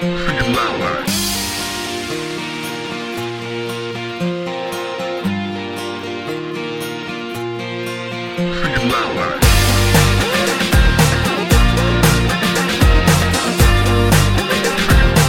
Feel lower. Feel lower.